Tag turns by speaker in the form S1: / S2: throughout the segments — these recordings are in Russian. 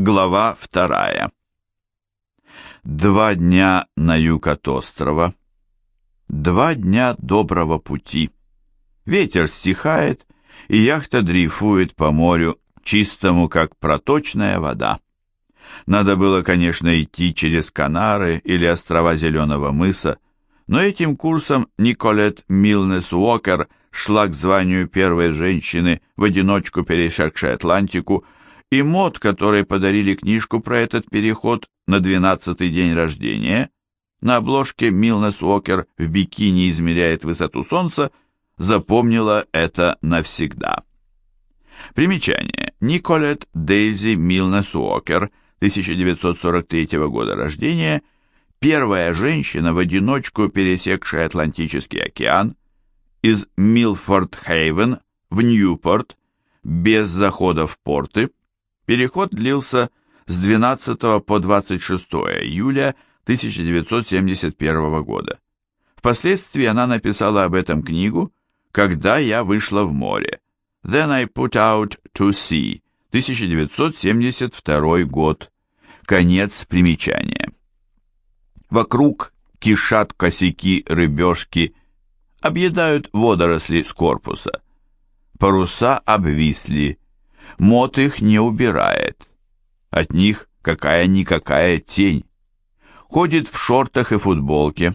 S1: Глава вторая. Два дня на юг от острова. Два дня доброго пути. Ветер стихает, и яхта дрейфует по морю, чистому, как проточная вода. Надо было, конечно, идти через Канары или острова Зеленого мыса, но этим курсом Николет Милнес Уокер шла к званию первой женщины, в одиночку перешедшей Атлантику, и мод, которой подарили книжку про этот переход на двенадцатый день рождения, на обложке Милнес Уокер в бикини измеряет высоту солнца, запомнила это навсегда. Примечание. Николет Дейзи Милнес Уокер, 1943 года рождения, первая женщина в одиночку, пересекшая Атлантический океан, из Милфорд-Хейвен в Ньюпорт, без захода в порты, Переход длился с 12 по 26 июля 1971 года. Впоследствии она написала об этом книгу «Когда я вышла в море» Then I Put Out to Sea 1972 год. Конец примечания. Вокруг кишат косяки рыбешки, объедают водоросли с корпуса. Паруса обвисли, Мот их не убирает. От них какая-никакая тень. Ходит в шортах и футболке,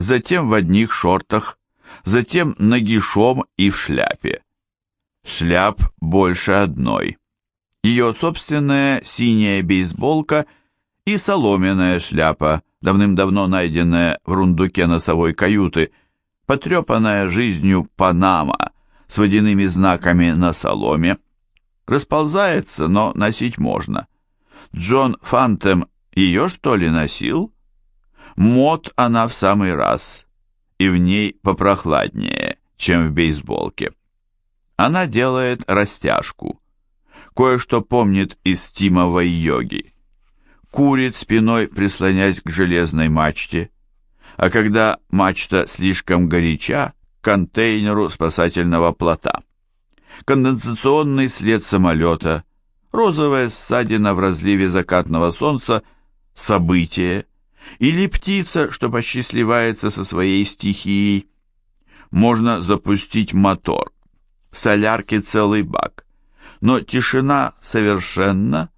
S1: затем в одних шортах, затем нагишом и в шляпе. Шляп больше одной. Ее собственная синяя бейсболка и соломенная шляпа, давным-давно найденная в рундуке носовой каюты, потрепанная жизнью Панама с водяными знаками на соломе, Расползается, но носить можно. Джон Фантем ее, что ли, носил? Мод она в самый раз, и в ней попрохладнее, чем в бейсболке. Она делает растяжку. Кое-что помнит из тимовой йоги. Курит спиной, прислонясь к железной мачте. А когда мачта слишком горяча, к контейнеру спасательного плота конденсационный след самолета, розовая ссадина в разливе закатного солнца, событие, или птица, что почти сливается со своей стихией. Можно запустить мотор, солярки целый бак, но тишина совершенна,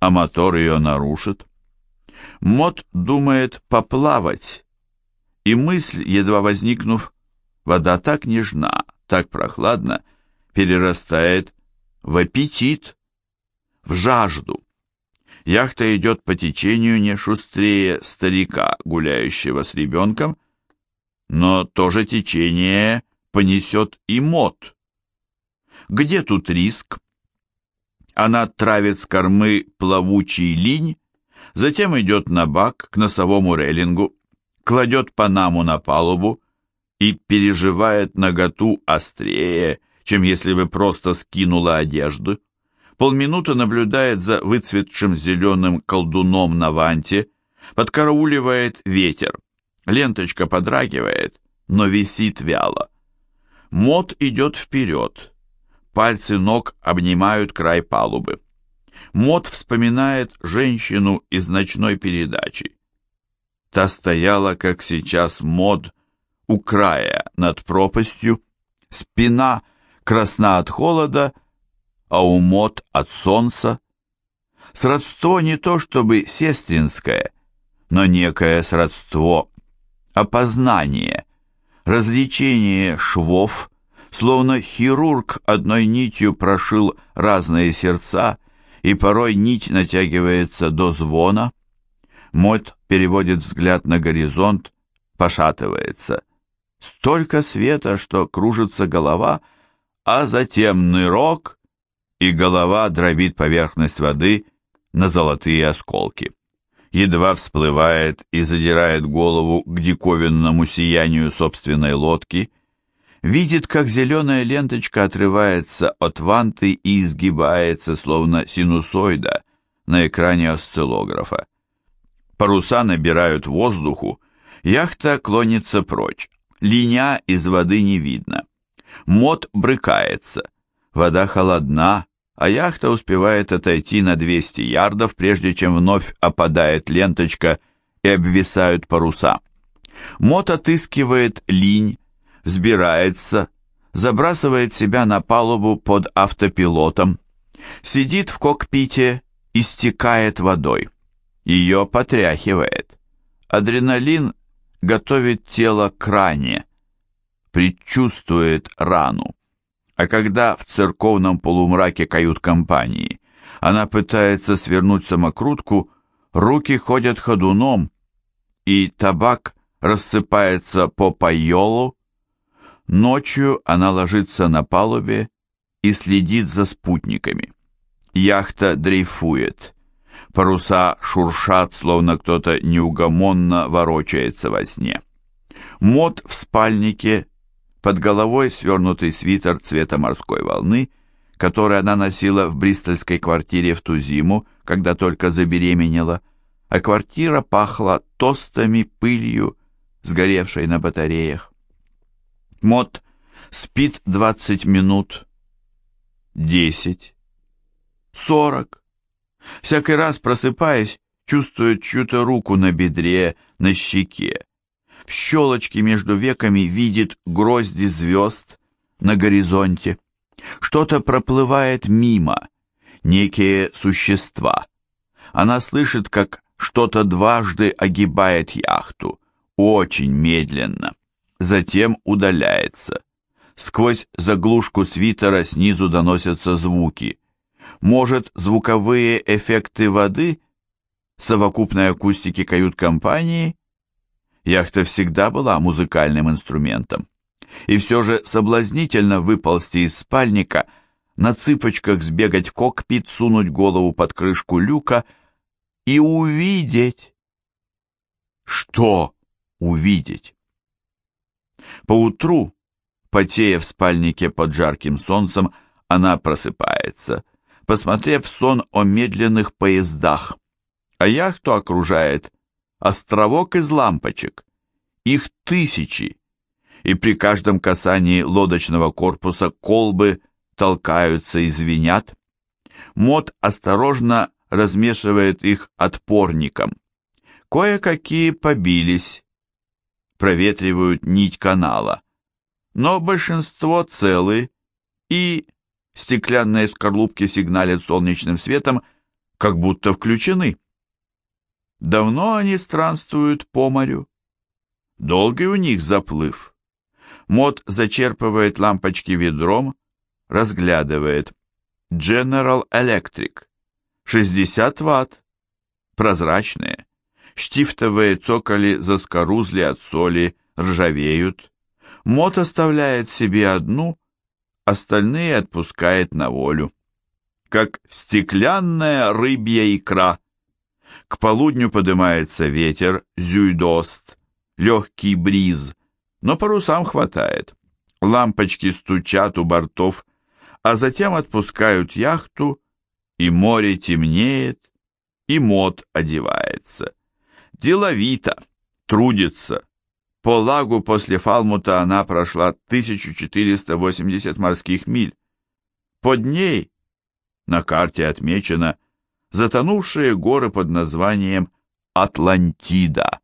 S1: а мотор ее нарушит. Мот думает поплавать, и мысль, едва возникнув, вода так нежна, так прохладна, перерастает в аппетит, в жажду. Яхта идет по течению не шустрее старика, гуляющего с ребенком, но то же течение понесет и мод. Где тут риск? Она травит с кормы плавучий линь, затем идет на бак к носовому рейлингу, кладет Панаму на палубу и переживает наготу острее, чем если бы просто скинула одежду. Полминуты наблюдает за выцветшим зеленым колдуном на ванте, подкарауливает ветер. Ленточка подрагивает, но висит вяло. Мод идет вперед. Пальцы ног обнимают край палубы. Мод вспоминает женщину из ночной передачи. Та стояла, как сейчас, мод у края над пропастью, спина красна от холода, а у мод от солнца. Сродство не то чтобы сестринское, но некое сродство, опознание, развлечение швов, словно хирург одной нитью прошил разные сердца, и порой нить натягивается до звона. Мот переводит взгляд на горизонт, пошатывается. Столько света, что кружится голова — а затем нырок, и голова дробит поверхность воды на золотые осколки. Едва всплывает и задирает голову к диковинному сиянию собственной лодки, видит, как зеленая ленточка отрывается от ванты и изгибается, словно синусоида, на экране осциллографа. Паруса набирают воздуху, яхта клонится прочь, линя из воды не видно. Мод брыкается. Вода холодна, а яхта успевает отойти на 200 ярдов, прежде чем вновь опадает ленточка и обвисают паруса. Мот отыскивает линь, взбирается, забрасывает себя на палубу под автопилотом, сидит в кокпите, истекает водой. Ее потряхивает. Адреналин готовит тело к ране, предчувствует рану. А когда в церковном полумраке кают-компании она пытается свернуть самокрутку, руки ходят ходуном, и табак рассыпается по пайолу. Ночью она ложится на палубе и следит за спутниками. Яхта дрейфует. Паруса шуршат, словно кто-то неугомонно ворочается во сне. Мод в спальнике, под головой свернутый свитер цвета морской волны, который она носила в бристольской квартире в ту зиму, когда только забеременела, а квартира пахла тостами, пылью, сгоревшей на батареях. Мод спит 20 минут, 10, 40, Всякий раз, просыпаясь, чувствует чью-то руку на бедре, на щеке. В щелочке между веками видит грозди звезд на горизонте. Что-то проплывает мимо, некие существа. Она слышит, как что-то дважды огибает яхту, очень медленно. Затем удаляется. Сквозь заглушку свитера снизу доносятся звуки. Может, звуковые эффекты воды, совокупной акустики кают-компании? Яхта всегда была музыкальным инструментом. И все же соблазнительно выползти из спальника, на цыпочках сбегать в кокпит, сунуть голову под крышку люка и увидеть. Что увидеть? Поутру, потея в спальнике под жарким солнцем, она просыпается, посмотрев сон о медленных поездах. А яхту окружает островок из лампочек. Их тысячи, и при каждом касании лодочного корпуса колбы толкаются и звенят. Мод осторожно размешивает их отпорником. Кое-какие побились, проветривают нить канала, но большинство целы и Стеклянные скорлупки сигналят солнечным светом, как будто включены. Давно они странствуют по морю. Долгий у них заплыв. Мод зачерпывает лампочки ведром, разглядывает. General Electric. 60 ватт. Прозрачные. Штифтовые цоколи заскорузли от соли, ржавеют. Мод оставляет себе одну, остальные отпускает на волю. Как стеклянная рыбья икра. К полудню поднимается ветер, зюйдост, легкий бриз, но парусам хватает. Лампочки стучат у бортов, а затем отпускают яхту, и море темнеет, и мод одевается. Деловито, трудится, по лагу после Фалмута она прошла 1480 морских миль. Под ней на карте отмечено затонувшие горы под названием Атлантида.